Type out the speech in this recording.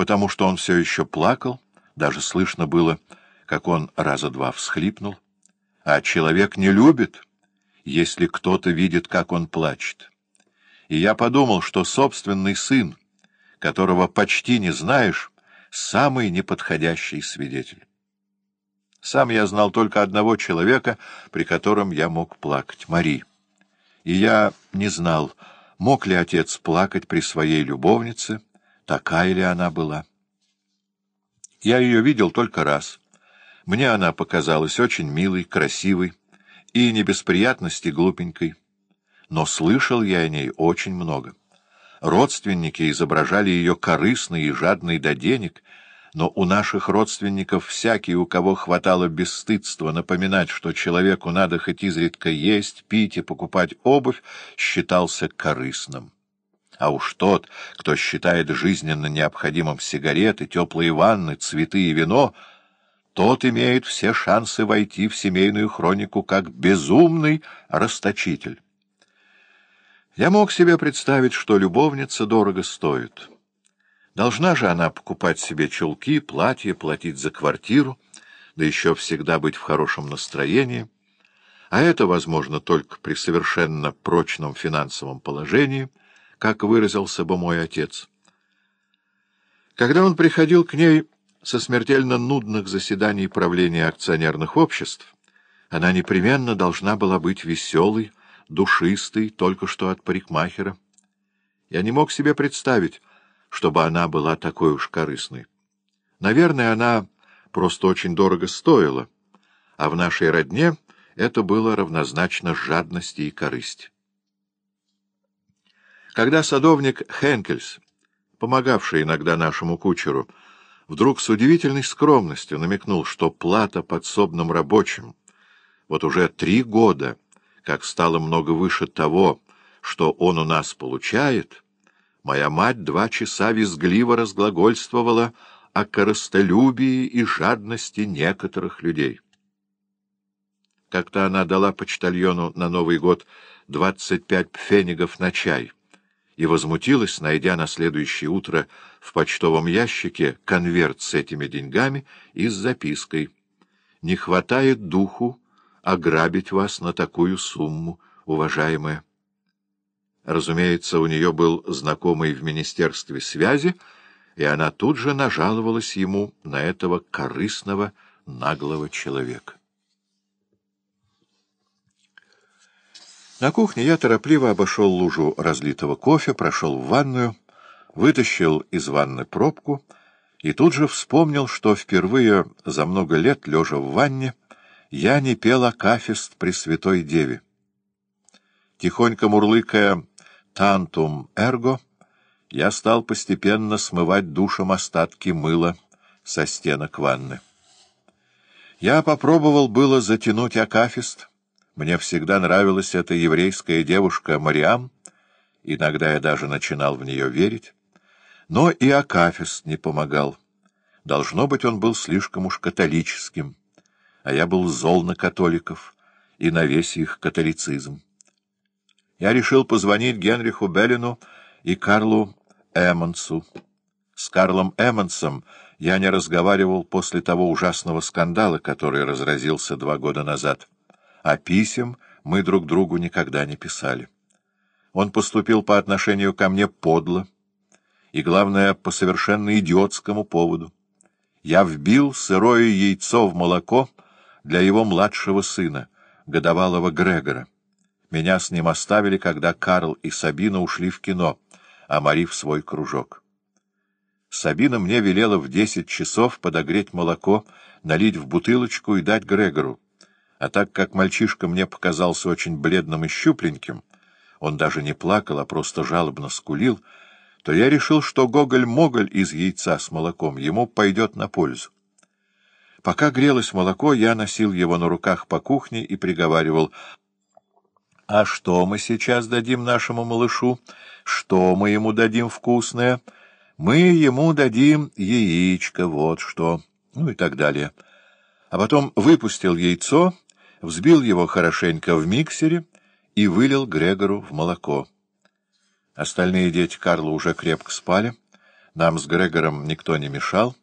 потому что он все еще плакал, даже слышно было, как он раза два всхлипнул. А человек не любит, если кто-то видит, как он плачет. И я подумал, что собственный сын, которого почти не знаешь, самый неподходящий свидетель. Сам я знал только одного человека, при котором я мог плакать — Мари. И я не знал, мог ли отец плакать при своей любовнице, такая ли она была. Я ее видел только раз. Мне она показалась очень милой, красивой и не без приятности глупенькой. Но слышал я о ней очень много. Родственники изображали ее корыстной и жадной до денег — но у наших родственников всякий, у кого хватало бесстыдства напоминать, что человеку надо хоть изредка есть, пить и покупать обувь, считался корыстным. А уж тот, кто считает жизненно необходимым сигареты, теплые ванны, цветы и вино, тот имеет все шансы войти в семейную хронику как безумный расточитель. Я мог себе представить, что любовница дорого стоит — Должна же она покупать себе чулки, платья, платить за квартиру, да еще всегда быть в хорошем настроении. А это возможно только при совершенно прочном финансовом положении, как выразился бы мой отец. Когда он приходил к ней со смертельно нудных заседаний правления акционерных обществ, она непременно должна была быть веселой, душистой, только что от парикмахера. Я не мог себе представить, чтобы она была такой уж корыстной. Наверное, она просто очень дорого стоила, а в нашей родне это было равнозначно жадности и корысти. Когда садовник Хенкельс, помогавший иногда нашему кучеру, вдруг с удивительной скромностью намекнул, что плата подсобным рабочим вот уже три года, как стало много выше того, что он у нас получает, Моя мать два часа визгливо разглагольствовала о коростолюбии и жадности некоторых людей. Как-то она дала почтальону на Новый год двадцать пять пфенигов на чай и возмутилась, найдя на следующее утро в почтовом ящике конверт с этими деньгами и с запиской «Не хватает духу ограбить вас на такую сумму, уважаемая». Разумеется, у нее был знакомый в Министерстве связи, и она тут же нажаловалась ему на этого корыстного, наглого человека. На кухне я торопливо обошел лужу разлитого кофе, прошел в ванную, вытащил из ванны пробку и тут же вспомнил, что впервые за много лет, лежа в ванне, я не пел акафист Пресвятой Деве. Тихонько мурлыкая «тантум эрго», я стал постепенно смывать душем остатки мыла со стенок ванны. Я попробовал было затянуть акафист. Мне всегда нравилась эта еврейская девушка Мариам, иногда я даже начинал в нее верить. Но и акафист не помогал. Должно быть, он был слишком уж католическим, а я был зол на католиков и на весь их католицизм я решил позвонить Генриху Беллину и Карлу Эммонсу. С Карлом Эммонсом я не разговаривал после того ужасного скандала, который разразился два года назад. А писем мы друг другу никогда не писали. Он поступил по отношению ко мне подло, и, главное, по совершенно идиотскому поводу. Я вбил сырое яйцо в молоко для его младшего сына, годовалого Грегора. Меня с ним оставили, когда Карл и Сабина ушли в кино, а Мари свой кружок. Сабина мне велела в десять часов подогреть молоко, налить в бутылочку и дать Грегору. А так как мальчишка мне показался очень бледным и щупленьким, он даже не плакал, а просто жалобно скулил, то я решил, что гоголь-моголь из яйца с молоком ему пойдет на пользу. Пока грелось молоко, я носил его на руках по кухне и приговаривал — а что мы сейчас дадим нашему малышу? Что мы ему дадим вкусное? Мы ему дадим яичко, вот что. Ну и так далее. А потом выпустил яйцо, взбил его хорошенько в миксере и вылил Грегору в молоко. Остальные дети Карла уже крепко спали. Нам с Грегором никто не мешал,